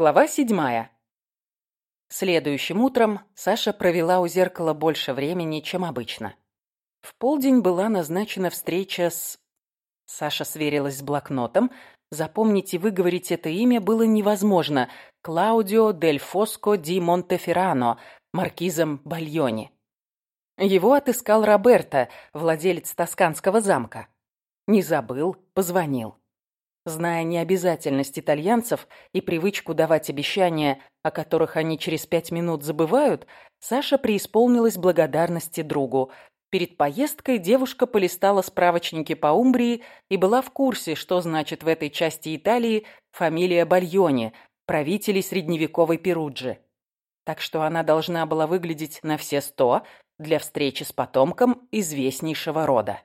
Глава седьмая. Следующим утром Саша провела у зеркала больше времени, чем обычно. В полдень была назначена встреча с... Саша сверилась с блокнотом. Запомнить и выговорить это имя было невозможно. Клаудио дель Фоско ди Монтеферрано, маркизом Бальони. Его отыскал Роберто, владелец Тосканского замка. Не забыл, позвонил. Зная необязательность итальянцев и привычку давать обещания, о которых они через пять минут забывают, Саша преисполнилась благодарности другу. Перед поездкой девушка полистала справочники по Умбрии и была в курсе, что значит в этой части Италии фамилия Бальони, правителей средневековой Перуджи. Так что она должна была выглядеть на все сто для встречи с потомком известнейшего рода.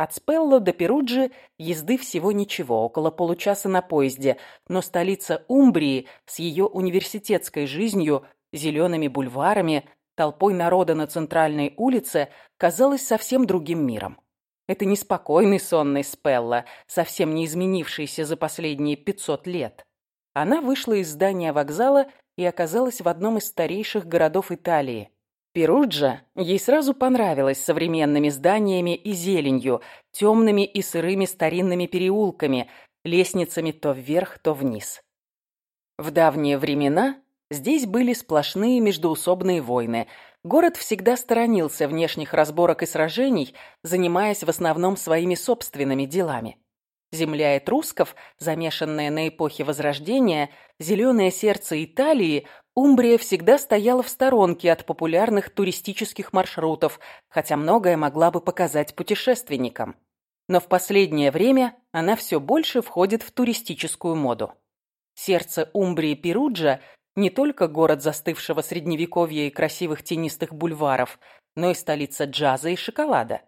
От Спелло до Перуджи езды всего ничего, около получаса на поезде, но столица Умбрии с ее университетской жизнью, зелеными бульварами, толпой народа на центральной улице казалась совсем другим миром. Это неспокойный сонный Спелла, совсем не изменившийся за последние 500 лет. Она вышла из здания вокзала и оказалась в одном из старейших городов Италии – Перуджа ей сразу понравилась современными зданиями и зеленью, темными и сырыми старинными переулками, лестницами то вверх, то вниз. В давние времена здесь были сплошные междоусобные войны. Город всегда сторонился внешних разборок и сражений, занимаясь в основном своими собственными делами. Земля этрусков, замешанная на эпохе Возрождения, зеленое сердце Италии, Умбрия всегда стояла в сторонке от популярных туристических маршрутов, хотя многое могла бы показать путешественникам. Но в последнее время она все больше входит в туристическую моду. Сердце Умбрии Перуджа не только город застывшего средневековья и красивых тенистых бульваров, но и столица джаза и шоколада.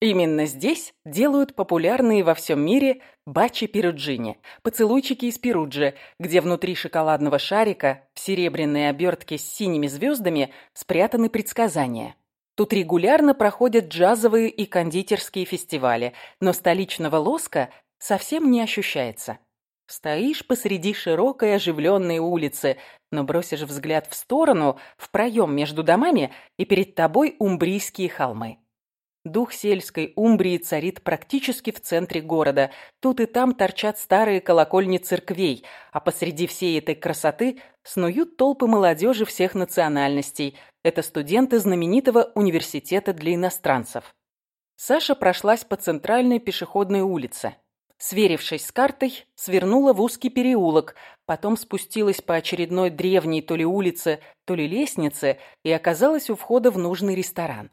Именно здесь делают популярные во всем мире бачи перуджини, поцелуйчики из Перуджи, где внутри шоколадного шарика в серебряной обертке с синими звездами спрятаны предсказания. Тут регулярно проходят джазовые и кондитерские фестивали, но столичного лоска совсем не ощущается. Стоишь посреди широкой оживленной улицы, но бросишь взгляд в сторону, в проем между домами, и перед тобой умбрийские холмы. Дух сельской Умбрии царит практически в центре города. Тут и там торчат старые колокольни церквей, а посреди всей этой красоты снуют толпы молодежи всех национальностей. Это студенты знаменитого университета для иностранцев. Саша прошлась по центральной пешеходной улице. Сверившись с картой, свернула в узкий переулок, потом спустилась по очередной древней то ли улице, то ли лестнице и оказалась у входа в нужный ресторан.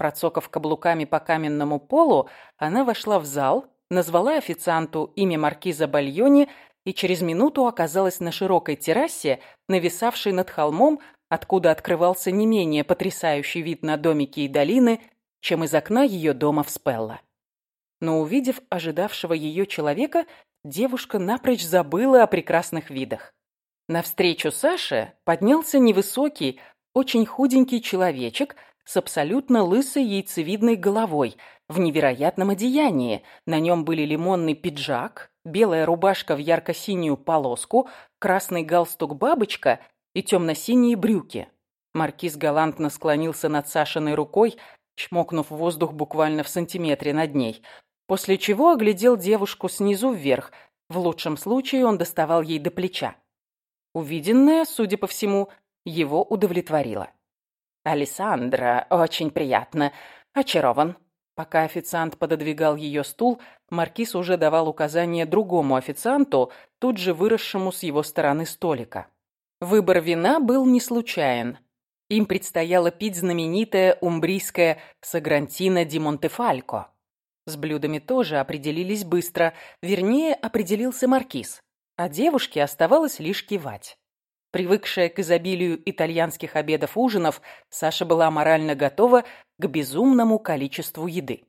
Процокав каблуками по каменному полу, она вошла в зал, назвала официанту имя маркиза Бальони и через минуту оказалась на широкой террасе, нависавшей над холмом, откуда открывался не менее потрясающий вид на домики и долины, чем из окна ее дома в Спелла. Но увидев ожидавшего ее человека, девушка напрочь забыла о прекрасных видах. Навстречу Саше поднялся невысокий, очень худенький человечек – с абсолютно лысой яйцевидной головой, в невероятном одеянии. На нем были лимонный пиджак, белая рубашка в ярко-синюю полоску, красный галстук-бабочка и темно-синие брюки. Маркиз галантно склонился над Сашиной рукой, чмокнув воздух буквально в сантиметре над ней, после чего оглядел девушку снизу вверх. В лучшем случае он доставал ей до плеча. Увиденное, судя по всему, его удовлетворило. «Александра, очень приятно. Очарован». Пока официант пододвигал ее стул, Маркиз уже давал указание другому официанту, тут же выросшему с его стороны столика. Выбор вина был не случайен. Им предстояло пить знаменитое умбрийское Сагрантино ди Монтефалько. С блюдами тоже определились быстро, вернее, определился Маркиз, а девушке оставалось лишь кивать. Привыкшая к изобилию итальянских обедов-ужинов, Саша была морально готова к безумному количеству еды.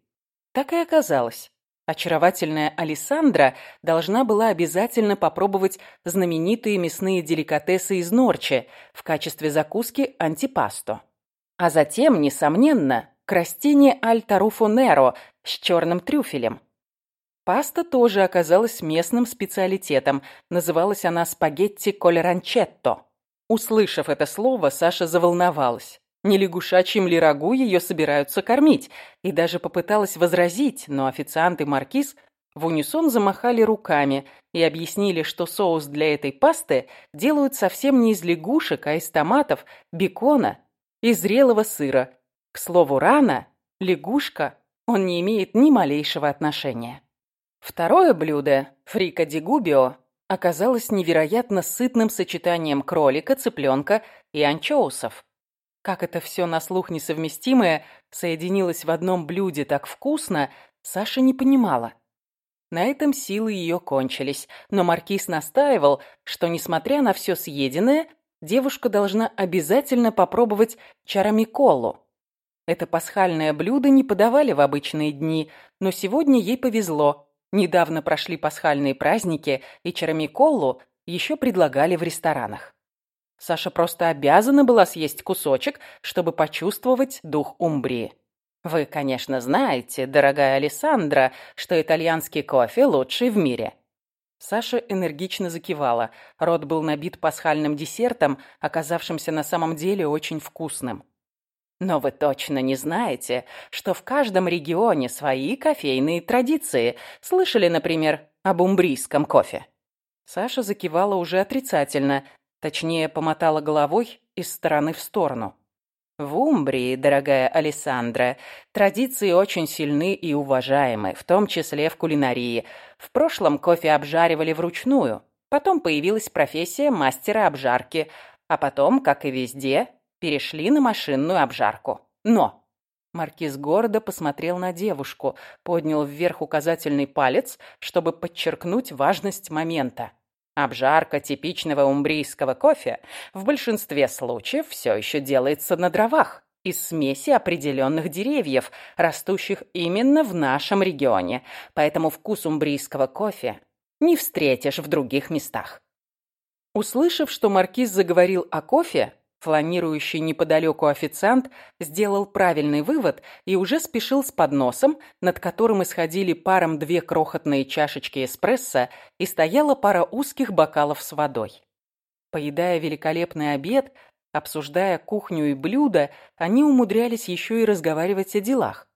Так и оказалось. Очаровательная Алессандра должна была обязательно попробовать знаменитые мясные деликатесы из Норчи в качестве закуски антипасто. А затем, несомненно, крастине аль таруфо неро с черным трюфелем. Паста тоже оказалась местным специалитетом. Называлась она спагетти колеранчетто. Услышав это слово, Саша заволновалась. Не лягушачьим ли рагу ее собираются кормить? И даже попыталась возразить, но официант и маркиз в унисон замахали руками и объяснили, что соус для этой пасты делают совсем не из лягушек, а из томатов, бекона и зрелого сыра. К слову, рана, лягушка, он не имеет ни малейшего отношения. Второе блюдо, фрика ди губио, оказалось невероятно сытным сочетанием кролика, цыпленка и анчоусов. Как это все на слух несовместимое соединилось в одном блюде так вкусно, Саша не понимала. На этом силы ее кончились, но Маркиз настаивал, что, несмотря на все съеденное, девушка должна обязательно попробовать чарамиколу. Это пасхальное блюдо не подавали в обычные дни, но сегодня ей повезло. Недавно прошли пасхальные праздники, и чарамиколу еще предлагали в ресторанах. Саша просто обязана была съесть кусочек, чтобы почувствовать дух Умбрии. Вы, конечно, знаете, дорогая Алессандра, что итальянский кофе лучший в мире. Саша энергично закивала. Рот был набит пасхальным десертом, оказавшимся на самом деле очень вкусным. Но вы точно не знаете, что в каждом регионе свои кофейные традиции. Слышали, например, об умбрийском кофе? Саша закивала уже отрицательно, точнее, помотала головой из стороны в сторону. В Умбрии, дорогая Алессандра, традиции очень сильны и уважаемы, в том числе в кулинарии. В прошлом кофе обжаривали вручную, потом появилась профессия мастера обжарки, а потом, как и везде, перешли на машинную обжарку. Но Маркиз гордо посмотрел на девушку, поднял вверх указательный палец, чтобы подчеркнуть важность момента. Обжарка типичного умбрийского кофе в большинстве случаев все еще делается на дровах из смеси определенных деревьев, растущих именно в нашем регионе, поэтому вкус умбрийского кофе не встретишь в других местах. Услышав, что маркиз заговорил о кофе, Фланирующий неподалеку официант сделал правильный вывод и уже спешил с подносом, над которым исходили паром две крохотные чашечки эспрессо и стояла пара узких бокалов с водой. Поедая великолепный обед, обсуждая кухню и блюда, они умудрялись еще и разговаривать о делах.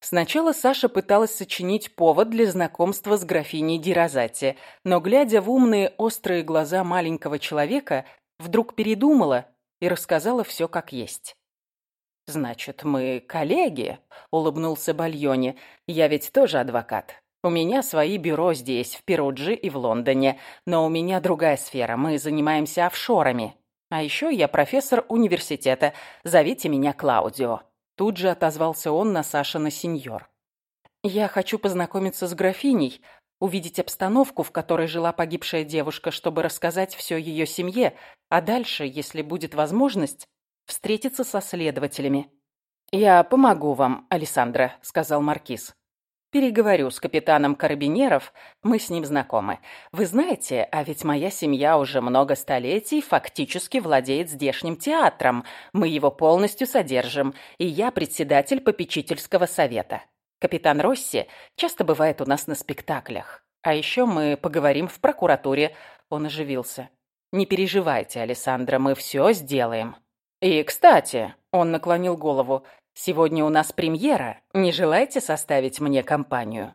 Сначала Саша пыталась сочинить повод для знакомства с графиней Дирозати, но, глядя в умные острые глаза маленького человека, вдруг передумала и рассказала все как есть. «Значит, мы коллеги?» — улыбнулся Бальони. «Я ведь тоже адвокат. У меня свои бюро здесь, в Перудже и в Лондоне, но у меня другая сфера, мы занимаемся офшорами. А еще я профессор университета, зовите меня Клаудио». Тут же отозвался он на Сашина сеньор. «Я хочу познакомиться с графиней, увидеть обстановку, в которой жила погибшая девушка, чтобы рассказать все ее семье, а дальше, если будет возможность, встретиться со следователями. «Я помогу вам, Александра», — сказал Маркиз. «Переговорю с капитаном Карабинеров, мы с ним знакомы. Вы знаете, а ведь моя семья уже много столетий фактически владеет здешним театром. Мы его полностью содержим, и я председатель попечительского совета. Капитан Росси часто бывает у нас на спектаклях. А еще мы поговорим в прокуратуре. Он оживился. Не переживайте, Александра, мы все сделаем. И, кстати, он наклонил голову, сегодня у нас премьера. Не желаете составить мне компанию?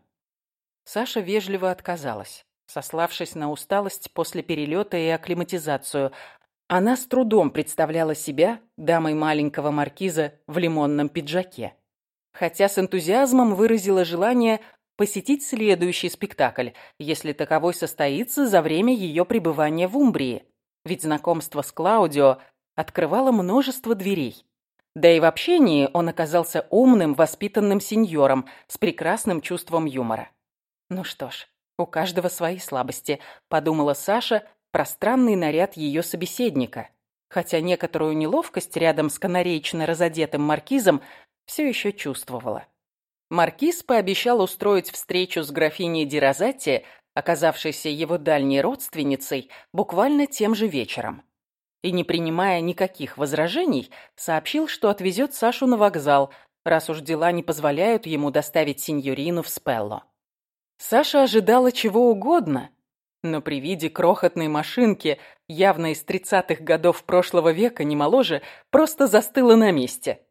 Саша вежливо отказалась, сославшись на усталость после перелета и акклиматизацию. Она с трудом представляла себя дамой маленького маркиза в лимонном пиджаке хотя с энтузиазмом выразила желание посетить следующий спектакль, если таковой состоится за время ее пребывания в Умбрии. Ведь знакомство с Клаудио открывало множество дверей. Да и в общении он оказался умным, воспитанным сеньором с прекрасным чувством юмора. «Ну что ж, у каждого свои слабости», — подумала Саша, пространный наряд ее собеседника. Хотя некоторую неловкость рядом с канареечно разодетым маркизом все еще чувствовала. Маркиз пообещал устроить встречу с графиней Дирозатти, оказавшейся его дальней родственницей, буквально тем же вечером. И, не принимая никаких возражений, сообщил, что отвезет Сашу на вокзал, раз уж дела не позволяют ему доставить сеньорину в Спелло. Саша ожидала чего угодно, но при виде крохотной машинки, явно из тридцатых годов прошлого века, не моложе, просто застыла на месте.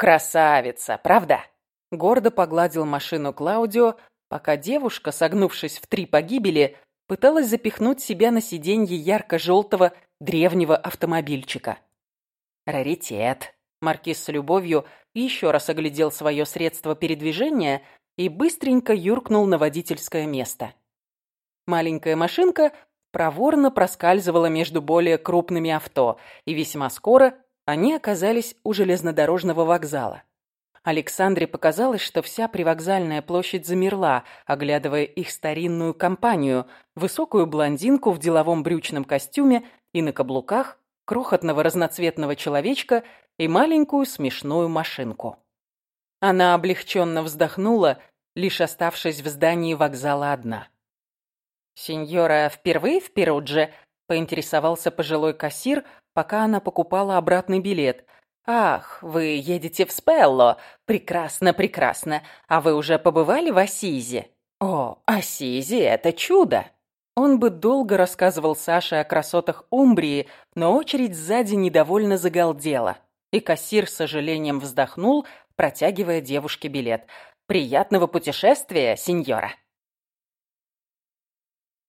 «Красавица, правда?» Гордо погладил машину Клаудио, пока девушка, согнувшись в три погибели, пыталась запихнуть себя на сиденье ярко-желтого древнего автомобильчика. «Раритет», Маркиз с любовью еще раз оглядел свое средство передвижения и быстренько юркнул на водительское место. Маленькая машинка проворно проскальзывала между более крупными авто, и весьма скоро они оказались у железнодорожного вокзала. Александре показалось, что вся привокзальная площадь замерла, оглядывая их старинную компанию, высокую блондинку в деловом брючном костюме и на каблуках, крохотного разноцветного человечка и маленькую смешную машинку. Она облегченно вздохнула, лишь оставшись в здании вокзала одна. «Сеньора впервые в Перудже?» – поинтересовался пожилой кассир, пока она покупала обратный билет. «Ах, вы едете в Спелло! Прекрасно, прекрасно! А вы уже побывали в Асизе?» «О, Асизи – это чудо!» Он бы долго рассказывал Саше о красотах Умбрии, но очередь сзади недовольно загалдела. И кассир с сожалением вздохнул, протягивая девушке билет. «Приятного путешествия, сеньора!»